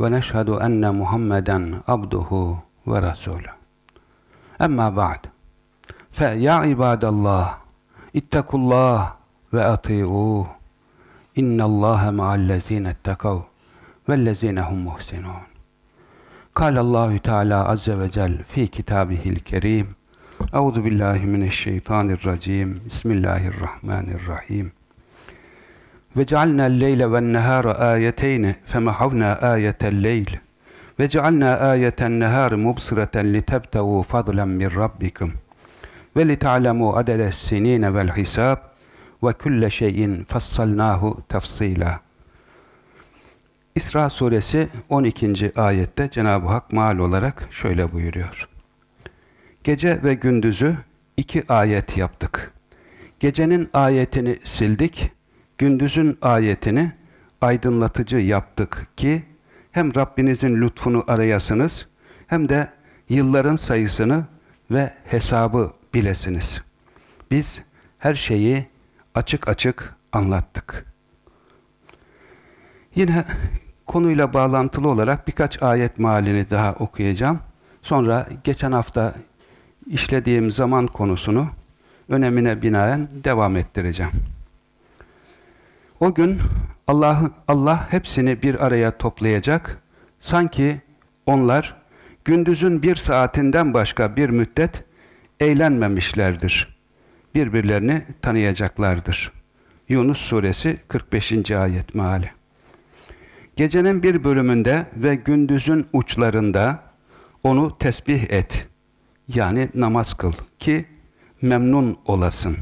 ve neşhedü enne Muhammeden abduhu ve resulü. Emma ba'd. Fe ya ibadallah ittakullah ve ati'uh. İnnallâhe ma'allezîne ettekav vellezîne hum muhsinûn. Kâlallâhu Teala azze ve cel fi kitâbihil kerîm. Euzu billahi mineşşeytanirracim. Bismillahirrahmanirrahim. Ve cealna'l leyle ve'n nehâra âyeteyn femahawna âyetel leyl. Ve cealna âyeten nehâr mubsireten litebtegu fadlen min rabbikum. Ve lita'lemu adede sinîne vel hisâb ve şeyin fassalnahu tefsila. İsra suresi 12. ayette Cenab-ı Hak mal olarak şöyle buyuruyor. Gece ve gündüzü iki ayet yaptık. Gecenin ayetini sildik, gündüzün ayetini aydınlatıcı yaptık ki hem Rabbinizin lütfunu arayasınız hem de yılların sayısını ve hesabı bilesiniz. Biz her şeyi açık açık anlattık. Yine konuyla bağlantılı olarak birkaç ayet mealini daha okuyacağım. Sonra geçen hafta işlediğim zaman konusunu önemine binaen devam ettireceğim. O gün Allah Allah hepsini bir araya toplayacak. Sanki onlar gündüzün bir saatinden başka bir müddet eğlenmemişlerdir. Birbirlerini tanıyacaklardır. Yunus suresi 45. ayet meali. Gecenin bir bölümünde ve gündüzün uçlarında onu tesbih et. Yani namaz kıl ki memnun olasın.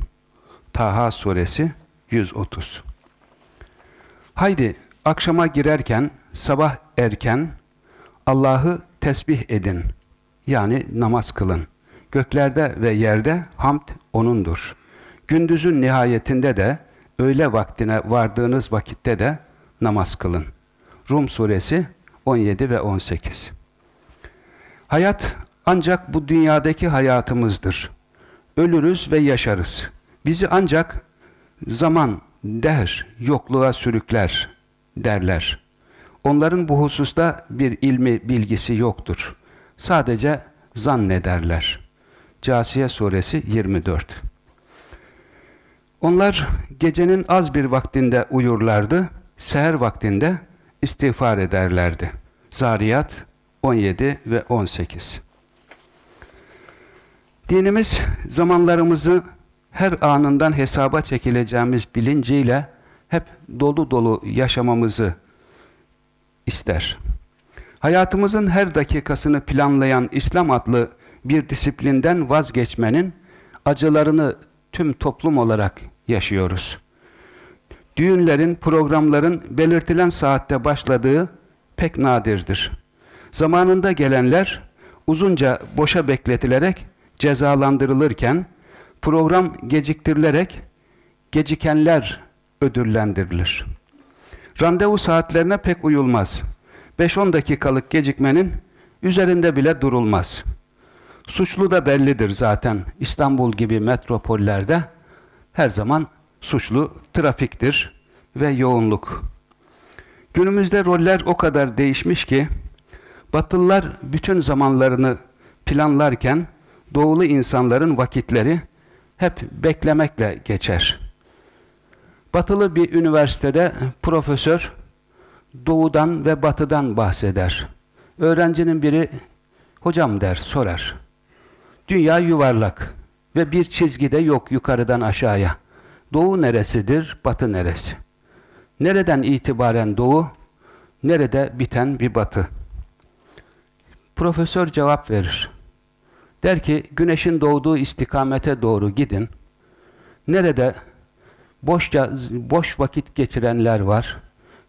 Taha suresi 130. Haydi akşama girerken sabah erken Allah'ı tesbih edin. Yani namaz kılın. Göklerde ve yerde hamd O'nundur. Gündüzün nihayetinde de öğle vaktine vardığınız vakitte de namaz kılın. Rum suresi 17 ve 18 Hayat ancak bu dünyadaki hayatımızdır. Ölürüz ve yaşarız. Bizi ancak zaman, der, yokluğa sürükler derler. Onların bu hususta bir ilmi bilgisi yoktur. Sadece zannederler. Casiye suresi 24 Onlar gecenin az bir vaktinde uyurlardı, seher vaktinde istiğfar ederlerdi. Zariyat 17 ve 18 Dinimiz zamanlarımızı her anından hesaba çekileceğimiz bilinciyle hep dolu dolu yaşamamızı ister. Hayatımızın her dakikasını planlayan İslam adlı bir disiplinden vazgeçmenin acılarını tüm toplum olarak yaşıyoruz. Düğünlerin, programların belirtilen saatte başladığı pek nadirdir. Zamanında gelenler uzunca boşa bekletilerek cezalandırılırken program geciktirilerek gecikenler ödüllendirilir. Randevu saatlerine pek uyulmaz. 5-10 dakikalık gecikmenin üzerinde bile durulmaz. Suçlu da bellidir zaten. İstanbul gibi metropollerde her zaman suçlu trafiktir ve yoğunluk. Günümüzde roller o kadar değişmiş ki Batılılar bütün zamanlarını planlarken doğulu insanların vakitleri hep beklemekle geçer. Batılı bir üniversitede profesör doğudan ve batıdan bahseder. Öğrencinin biri hocam der sorar. Dünya yuvarlak ve bir çizgi de yok yukarıdan aşağıya. Doğu neresidir, batı neresi? Nereden itibaren doğu, nerede biten bir batı? Profesör cevap verir. Der ki, güneşin doğduğu istikamete doğru gidin. Nerede boşça boş vakit geçirenler var.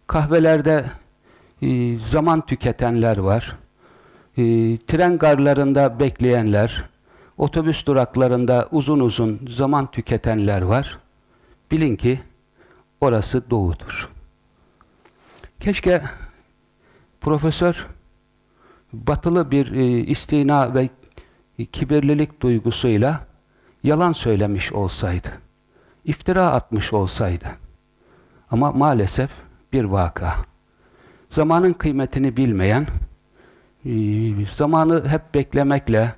Kahvelerde e, zaman tüketenler var. e, tren garlarında bekleyenler, otobüs duraklarında uzun uzun zaman tüketenler var. Bilin ki orası doğudur. Keşke profesör batılı bir e, istina ve kibirlilik duygusuyla yalan söylemiş olsaydı, iftira atmış olsaydı. Ama maalesef bir vaka. Zamanın kıymetini bilmeyen, e, zamanı hep beklemekle,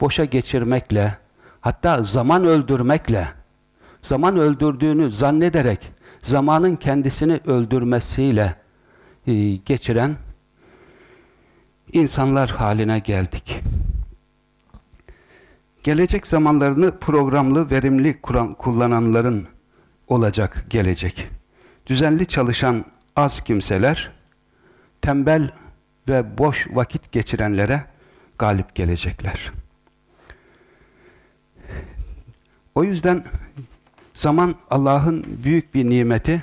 boşa geçirmekle, hatta zaman öldürmekle, zaman öldürdüğünü zannederek, zamanın kendisini öldürmesiyle e, geçiren insanlar haline geldik. Gelecek zamanlarını programlı, verimli kullananların olacak gelecek. Düzenli çalışan az kimseler, tembel ve boş vakit geçirenlere galip gelecekler. O yüzden zaman Allah'ın büyük bir nimeti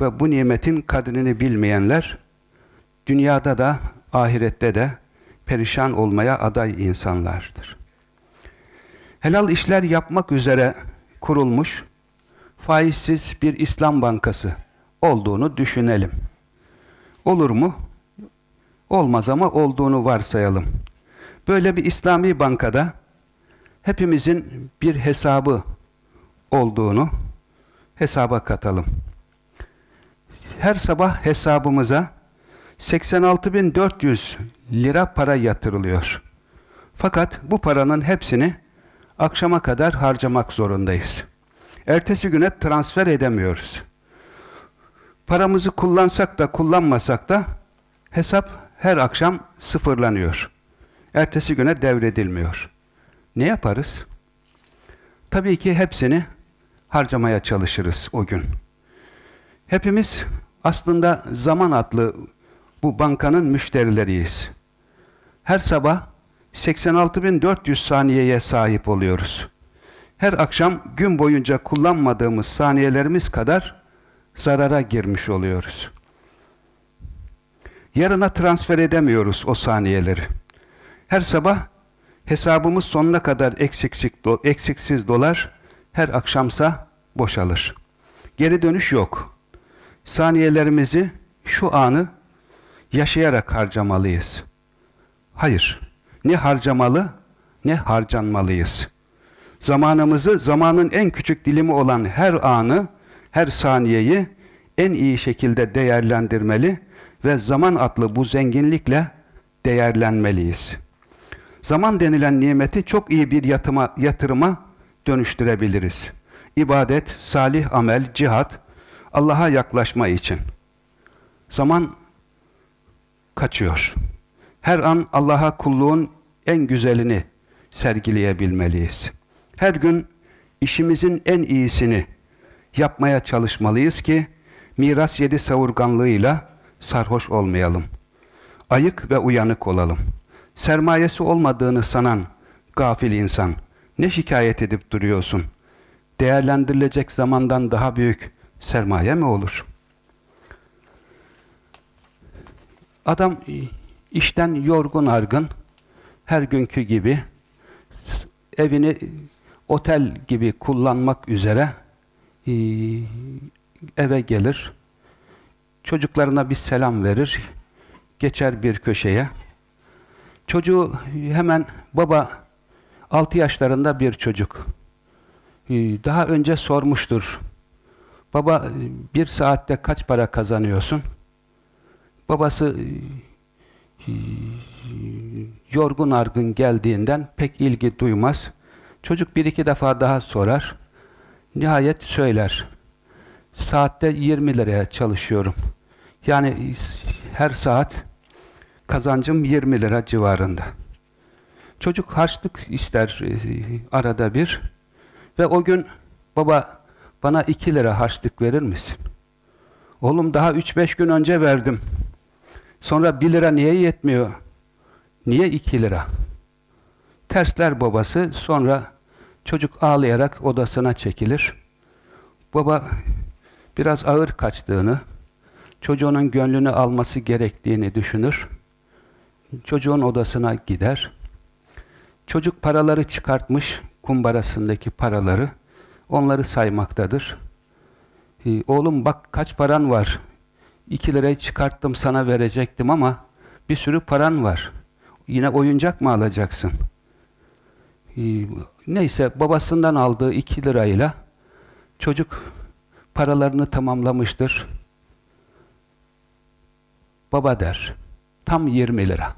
ve bu nimetin kadrini bilmeyenler dünyada da ahirette de perişan olmaya aday insanlardır. Helal işler yapmak üzere kurulmuş faizsiz bir İslam bankası olduğunu düşünelim. Olur mu? Olmaz ama olduğunu varsayalım. Böyle bir İslami bankada hepimizin bir hesabı olduğunu hesaba katalım. Her sabah hesabımıza 86.400 lira para yatırılıyor. Fakat bu paranın hepsini akşama kadar harcamak zorundayız. Ertesi güne transfer edemiyoruz. Paramızı kullansak da kullanmasak da hesap her akşam sıfırlanıyor. Ertesi güne devredilmiyor. Ne yaparız? Tabii ki hepsini harcamaya çalışırız o gün. Hepimiz aslında zaman adlı bu bankanın müşterileriyiz. Her sabah 86.400 saniyeye sahip oluyoruz. Her akşam gün boyunca kullanmadığımız saniyelerimiz kadar zarara girmiş oluyoruz. Yarına transfer edemiyoruz o saniyeleri. Her sabah hesabımız sonuna kadar eksiksiz, eksiksiz dolar, her akşamsa boşalır. Geri dönüş yok. Saniyelerimizi, şu anı yaşayarak harcamalıyız. Hayır, ne harcamalı ne harcanmalıyız. Zamanımızı zamanın en küçük dilimi olan her anı, her saniyeyi en iyi şekilde değerlendirmeli ve zaman adlı bu zenginlikle değerlenmeliyiz. Zaman denilen nimeti çok iyi bir yatıma, yatırıma dönüştürebiliriz. İbadet, salih amel, cihat, Allah'a yaklaşma için. Zaman kaçıyor. Her an Allah'a kulluğun en güzelini sergileyebilmeliyiz. Her gün işimizin en iyisini yapmaya çalışmalıyız ki miras yedi savurganlığıyla sarhoş olmayalım. Ayık ve uyanık olalım. Sermayesi olmadığını sanan gafil insan ne şikayet edip duruyorsun? Değerlendirilecek zamandan daha büyük sermaye mi olur? Adam işten yorgun argın, her günkü gibi evini otel gibi kullanmak üzere e, eve gelir. Çocuklarına bir selam verir. Geçer bir köşeye. Çocuğu hemen baba 6 yaşlarında bir çocuk. E, daha önce sormuştur. Baba bir saatte kaç para kazanıyorsun? Babası yorgun argın geldiğinden pek ilgi duymaz. Çocuk bir iki defa daha sorar. Nihayet söyler. Saatte 20 liraya çalışıyorum. Yani her saat kazancım 20 lira civarında. Çocuk harçlık ister e, arada bir ve o gün baba bana 2 lira harçlık verir misin? Oğlum daha 3-5 gün önce verdim. Sonra 1 lira niye yetmiyor? Niye 2 lira? Tersler babası sonra çocuk ağlayarak odasına çekilir. Baba biraz ağır kaçtığını, çocuğunun gönlünü alması gerektiğini düşünür. çocuğun odasına gider. Çocuk paraları çıkartmış, kumbarasındaki paraları, onları saymaktadır. Ee, oğlum bak kaç paran var, iki lirayı çıkarttım sana verecektim ama bir sürü paran var. Yine oyuncak mı alacaksın? Ee, neyse babasından aldığı iki lirayla çocuk paralarını tamamlamıştır. Baba der, tam 20 lira.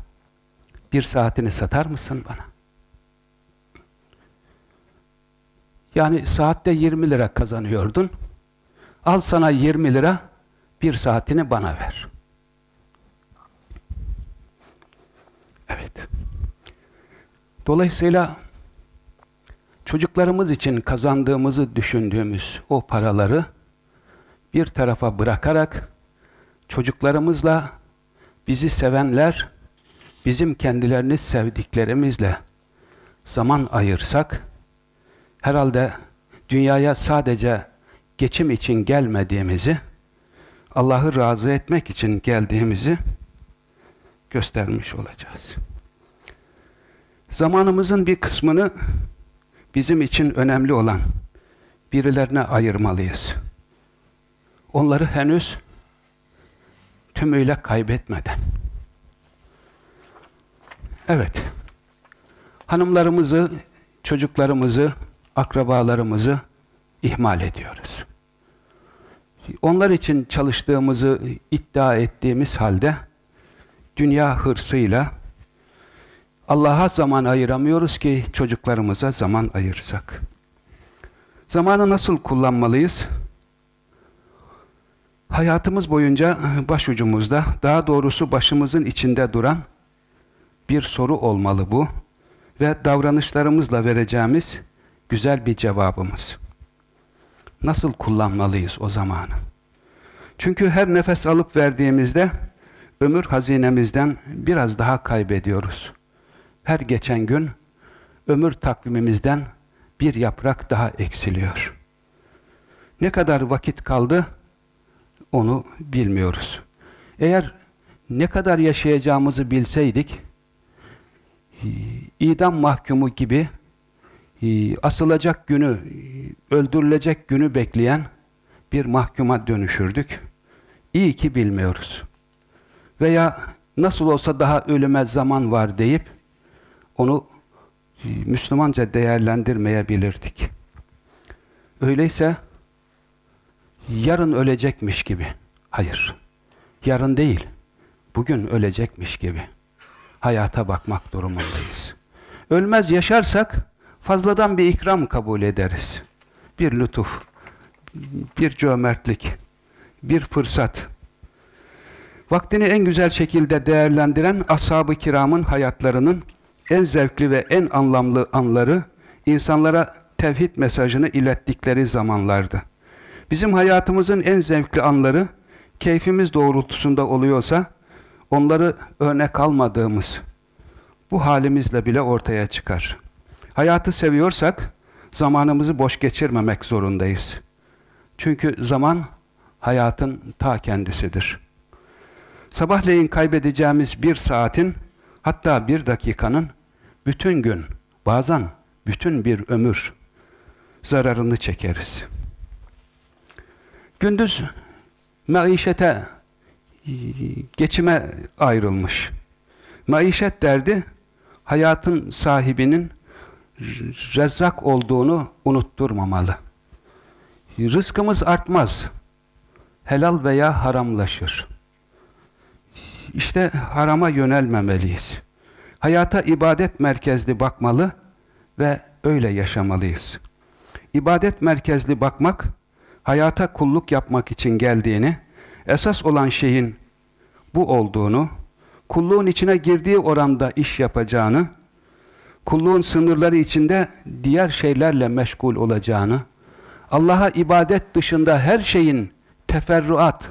Bir saatini satar mısın bana? Yani saatte 20 lira kazanıyordun. Al sana 20 lira, bir saatini bana ver. Evet. Dolayısıyla çocuklarımız için kazandığımızı düşündüğümüz o paraları bir tarafa bırakarak çocuklarımızla bizi sevenler, bizim kendilerini sevdiklerimizle zaman ayırsak, herhalde dünyaya sadece geçim için gelmediğimizi, Allah'ı razı etmek için geldiğimizi göstermiş olacağız. Zamanımızın bir kısmını bizim için önemli olan birilerine ayırmalıyız. Onları henüz tümüyle kaybetmeden. Evet, hanımlarımızı, çocuklarımızı, akrabalarımızı ihmal ediyoruz. Onlar için çalıştığımızı iddia ettiğimiz halde dünya hırsıyla Allah'a zaman ayıramıyoruz ki çocuklarımıza zaman ayırsak. Zamanı nasıl kullanmalıyız? Hayatımız boyunca başucumuzda, daha doğrusu başımızın içinde duran bir soru olmalı bu ve davranışlarımızla vereceğimiz güzel bir cevabımız. Nasıl kullanmalıyız o zamanı? Çünkü her nefes alıp verdiğimizde ömür hazinemizden biraz daha kaybediyoruz. Her geçen gün ömür takvimimizden bir yaprak daha eksiliyor. Ne kadar vakit kaldı onu bilmiyoruz. Eğer ne kadar yaşayacağımızı bilseydik, idam mahkumu gibi asılacak günü, öldürülecek günü bekleyen bir mahkuma dönüşürdük. İyi ki bilmiyoruz. Veya nasıl olsa daha ölüme zaman var deyip onu Müslümanca değerlendirmeyebilirdik. Öyleyse yarın ölecekmiş gibi. Hayır. Yarın değil. Bugün ölecekmiş gibi. Hayata bakmak durumundayız. Ölmez yaşarsak fazladan bir ikram kabul ederiz. Bir lütuf, bir cömertlik, bir fırsat. Vaktini en güzel şekilde değerlendiren ashab-ı kiramın hayatlarının en zevkli ve en anlamlı anları insanlara tevhid mesajını ilettikleri zamanlardı. Bizim hayatımızın en zevkli anları keyfimiz doğrultusunda oluyorsa onları örnek almadığımız bu halimizle bile ortaya çıkar. Hayatı seviyorsak zamanımızı boş geçirmemek zorundayız. Çünkü zaman hayatın ta kendisidir. Sabahleyin kaybedeceğimiz bir saatin hatta bir dakikanın bütün gün, bazen bütün bir ömür zararını çekeriz. Gündüz maişete, geçime ayrılmış. Maişet derdi, hayatın sahibinin rezzak olduğunu unutturmamalı. Rızkımız artmaz. Helal veya haramlaşır. İşte harama yönelmemeliyiz. Hayata ibadet merkezli bakmalı ve öyle yaşamalıyız. İbadet merkezli bakmak, hayata kulluk yapmak için geldiğini, esas olan şeyin bu olduğunu, kulluğun içine girdiği oranda iş yapacağını, kulluğun sınırları içinde diğer şeylerle meşgul olacağını, Allah'a ibadet dışında her şeyin teferruat,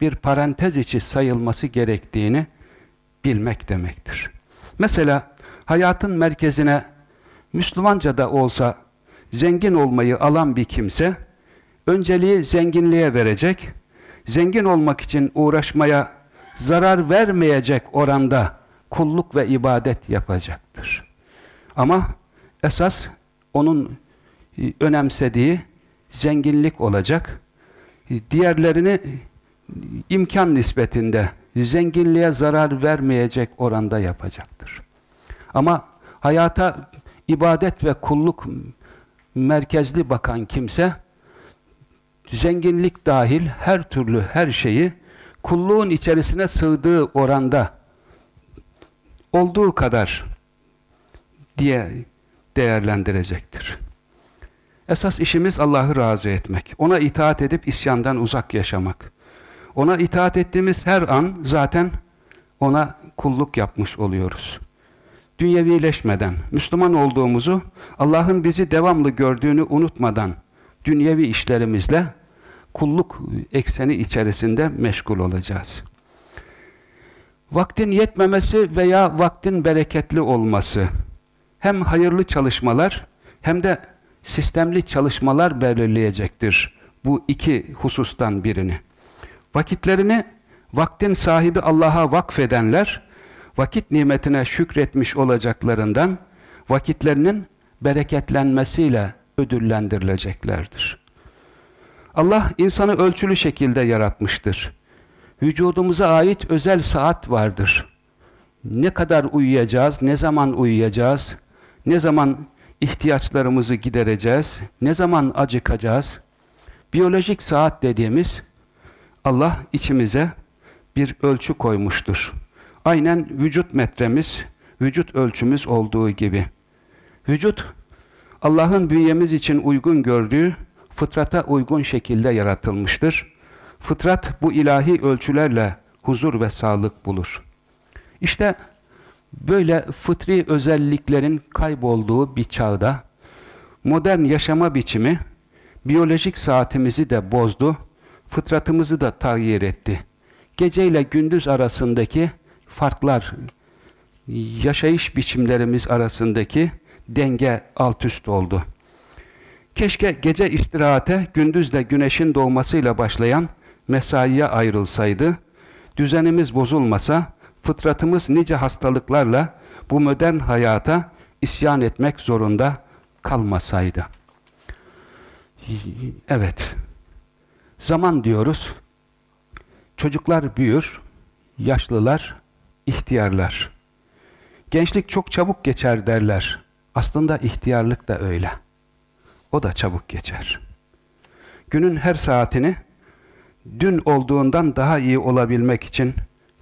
bir parantez içi sayılması gerektiğini bilmek demektir. Mesela hayatın merkezine Müslümanca da olsa zengin olmayı alan bir kimse, önceliği zenginliğe verecek, zengin olmak için uğraşmaya zarar vermeyecek oranda kulluk ve ibadet yapacaktır. Ama esas onun e, önemsediği zenginlik olacak. E, diğerlerini e, imkan nispetinde zenginliğe zarar vermeyecek oranda yapacaktır. Ama hayata ibadet ve kulluk merkezli bakan kimse zenginlik dahil her türlü her şeyi kulluğun içerisine sığdığı oranda olduğu kadar diye değerlendirecektir. Esas işimiz Allah'ı razı etmek. Ona itaat edip isyandan uzak yaşamak. Ona itaat ettiğimiz her an zaten ona kulluk yapmış oluyoruz. Dünyevileşmeden, Müslüman olduğumuzu, Allah'ın bizi devamlı gördüğünü unutmadan, dünyevi işlerimizle kulluk ekseni içerisinde meşgul olacağız. Vaktin yetmemesi veya vaktin bereketli olması, hem hayırlı çalışmalar hem de sistemli çalışmalar belirleyecektir bu iki husustan birini. Vakitlerini vaktin sahibi Allah'a vakfedenler, vakit nimetine şükretmiş olacaklarından vakitlerinin bereketlenmesiyle ödüllendirileceklerdir. Allah insanı ölçülü şekilde yaratmıştır. Vücudumuza ait özel saat vardır. Ne kadar uyuyacağız, ne zaman uyuyacağız, ne zaman ihtiyaçlarımızı gidereceğiz, ne zaman acıkacağız. Biyolojik saat dediğimiz Allah içimize bir ölçü koymuştur. Aynen vücut metremiz, vücut ölçümüz olduğu gibi. Vücut, Allah'ın bünyemiz için uygun gördüğü, fıtrata uygun şekilde yaratılmıştır. Fıtrat bu ilahi ölçülerle huzur ve sağlık bulur. İşte böyle fıtri özelliklerin kaybolduğu bir çağda modern yaşama biçimi biyolojik saatimizi de bozdu, fıtratımızı da tağyir etti. Gece ile gündüz arasındaki farklar, yaşayış biçimlerimiz arasındaki denge alt üst oldu. Keşke gece istirahate, gündüzde güneşin doğmasıyla başlayan mesaiye ayrılsaydı, düzenimiz bozulmasa, fıtratımız nice hastalıklarla bu modern hayata isyan etmek zorunda kalmasaydı. Evet, zaman diyoruz, çocuklar büyür, yaşlılar, ihtiyarlar. Gençlik çok çabuk geçer derler. Aslında ihtiyarlık da öyle. O da çabuk geçer. Günün her saatini dün olduğundan daha iyi olabilmek için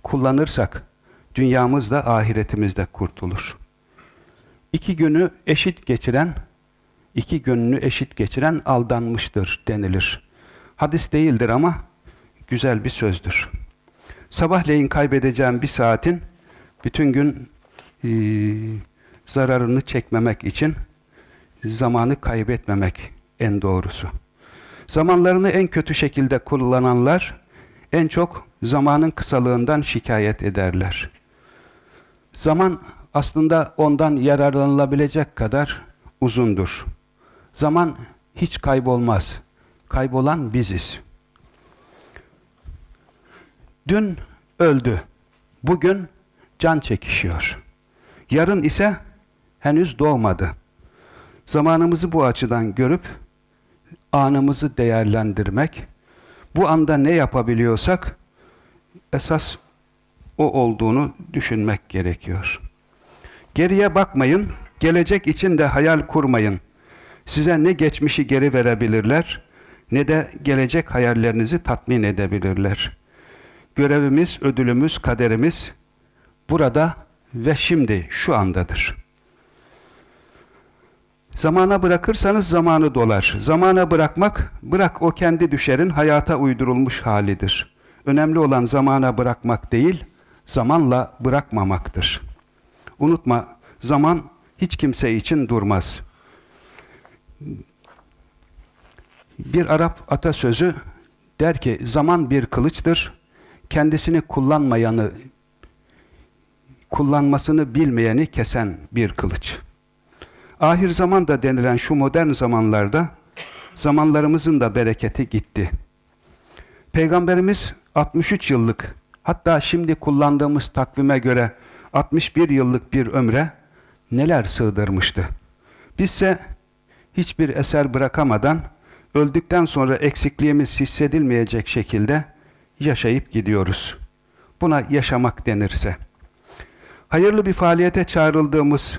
kullanırsak dünyamız da ahiretimiz de kurtulur. İki günü eşit geçiren, iki gününü eşit geçiren aldanmıştır denilir. Hadis değildir ama güzel bir sözdür. Sabahleyin kaybedeceğim bir saatin bütün gün e, zararını çekmemek için zamanı kaybetmemek en doğrusu. Zamanlarını en kötü şekilde kullananlar en çok zamanın kısalığından şikayet ederler. Zaman aslında ondan yararlanılabilecek kadar uzundur. Zaman hiç kaybolmaz. Kaybolan biziz. Dün öldü. Bugün can çekişiyor. Yarın ise henüz doğmadı. Zamanımızı bu açıdan görüp anımızı değerlendirmek, bu anda ne yapabiliyorsak esas o olduğunu düşünmek gerekiyor. Geriye bakmayın, gelecek için de hayal kurmayın. Size ne geçmişi geri verebilirler, ne de gelecek hayallerinizi tatmin edebilirler. Görevimiz, ödülümüz, kaderimiz burada ve şimdi, şu andadır. Zamana bırakırsanız zamanı dolar. Zamana bırakmak, bırak o kendi düşerin hayata uydurulmuş halidir. Önemli olan zamana bırakmak değil, zamanla bırakmamaktır. Unutma, zaman hiç kimse için durmaz. Bir Arap atasözü der ki, zaman bir kılıçtır, kendisini kullanmayanı, kullanmasını bilmeyeni kesen bir kılıç. Ahir zaman da denilen şu modern zamanlarda zamanlarımızın da bereketi gitti. Peygamberimiz 63 yıllık hatta şimdi kullandığımız takvime göre 61 yıllık bir ömre neler sığdırmıştı. Bizse hiçbir eser bırakamadan öldükten sonra eksikliğimiz hissedilmeyecek şekilde yaşayıp gidiyoruz. Buna yaşamak denirse. Hayırlı bir faaliyete çağrıldığımız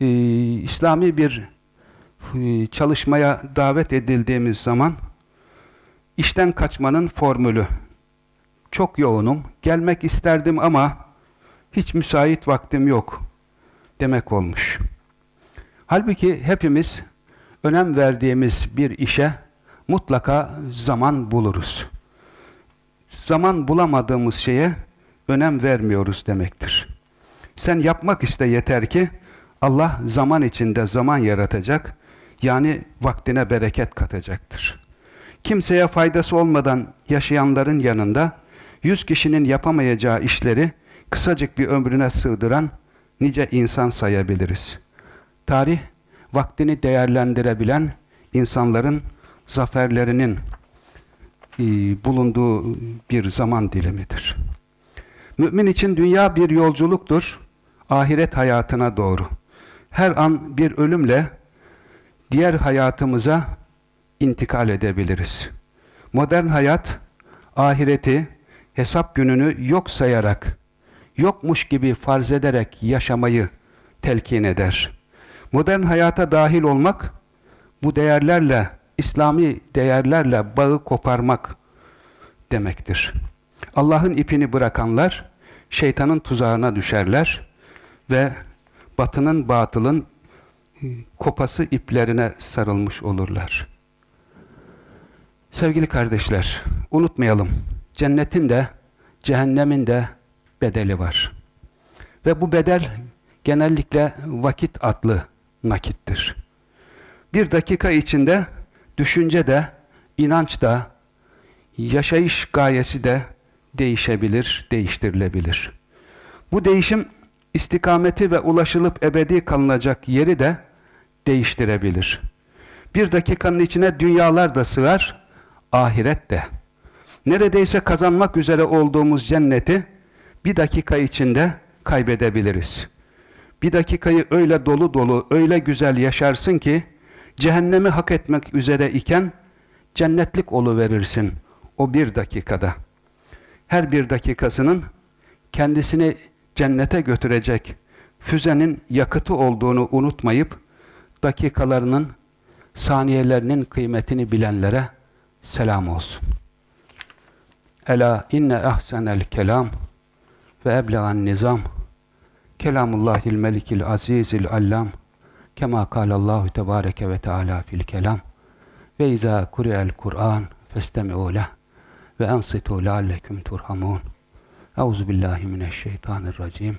e, İslami bir e, çalışmaya davet edildiğimiz zaman işten kaçmanın formülü. Çok yoğunum, gelmek isterdim ama hiç müsait vaktim yok demek olmuş. Halbuki hepimiz önem verdiğimiz bir işe mutlaka zaman buluruz. Zaman bulamadığımız şeye önem vermiyoruz demektir. Sen yapmak iste yeter ki Allah zaman içinde zaman yaratacak, yani vaktine bereket katacaktır. Kimseye faydası olmadan yaşayanların yanında yüz kişinin yapamayacağı işleri kısacık bir ömrüne sığdıran nice insan sayabiliriz. Tarih, vaktini değerlendirebilen insanların zaferlerinin e, bulunduğu bir zaman dilimidir. Mümin için dünya bir yolculuktur, ahiret hayatına doğru. Her an bir ölümle diğer hayatımıza intikal edebiliriz. Modern hayat, ahireti, hesap gününü yok sayarak, yokmuş gibi farz ederek yaşamayı telkin eder. Modern hayata dahil olmak, bu değerlerle, İslami değerlerle bağı koparmak demektir. Allah'ın ipini bırakanlar, şeytanın tuzağına düşerler ve batının batılın kopası iplerine sarılmış olurlar. Sevgili kardeşler, unutmayalım, cennetin de, cehennemin de bedeli var. Ve bu bedel genellikle vakit adlı nakittir. Bir dakika içinde düşünce de, inanç da, yaşayış gayesi de değişebilir, değiştirilebilir. Bu değişim istikameti ve ulaşılıp ebedi kalınacak yeri de değiştirebilir. Bir dakikanın içine dünyalar da sığar, ahiret de. Neredeyse kazanmak üzere olduğumuz cenneti bir dakika içinde kaybedebiliriz. Bir dakikayı öyle dolu dolu, öyle güzel yaşarsın ki, cehennemi hak etmek üzere iken, cennetlik verirsin o bir dakikada. Her bir dakikasının kendisini cennete götürecek füzenin yakıtı olduğunu unutmayıp, dakikalarının, saniyelerinin kıymetini bilenlere selam olsun. Ela inne ahsenel kelam ve eblegan nizam. Kelamullahil melikil azizil allam. Kema kalallahu tebareke ve teala fil kelam. Ve izâ kuri'el Kur'an festemi'u leh ve ensitu leallekum turhamun Euzu billahi mineşşeytanirracim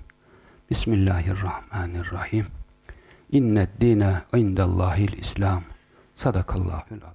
Bismillahirrahmanirrahim. İnned dine indellahil İslam Sadakallahul azim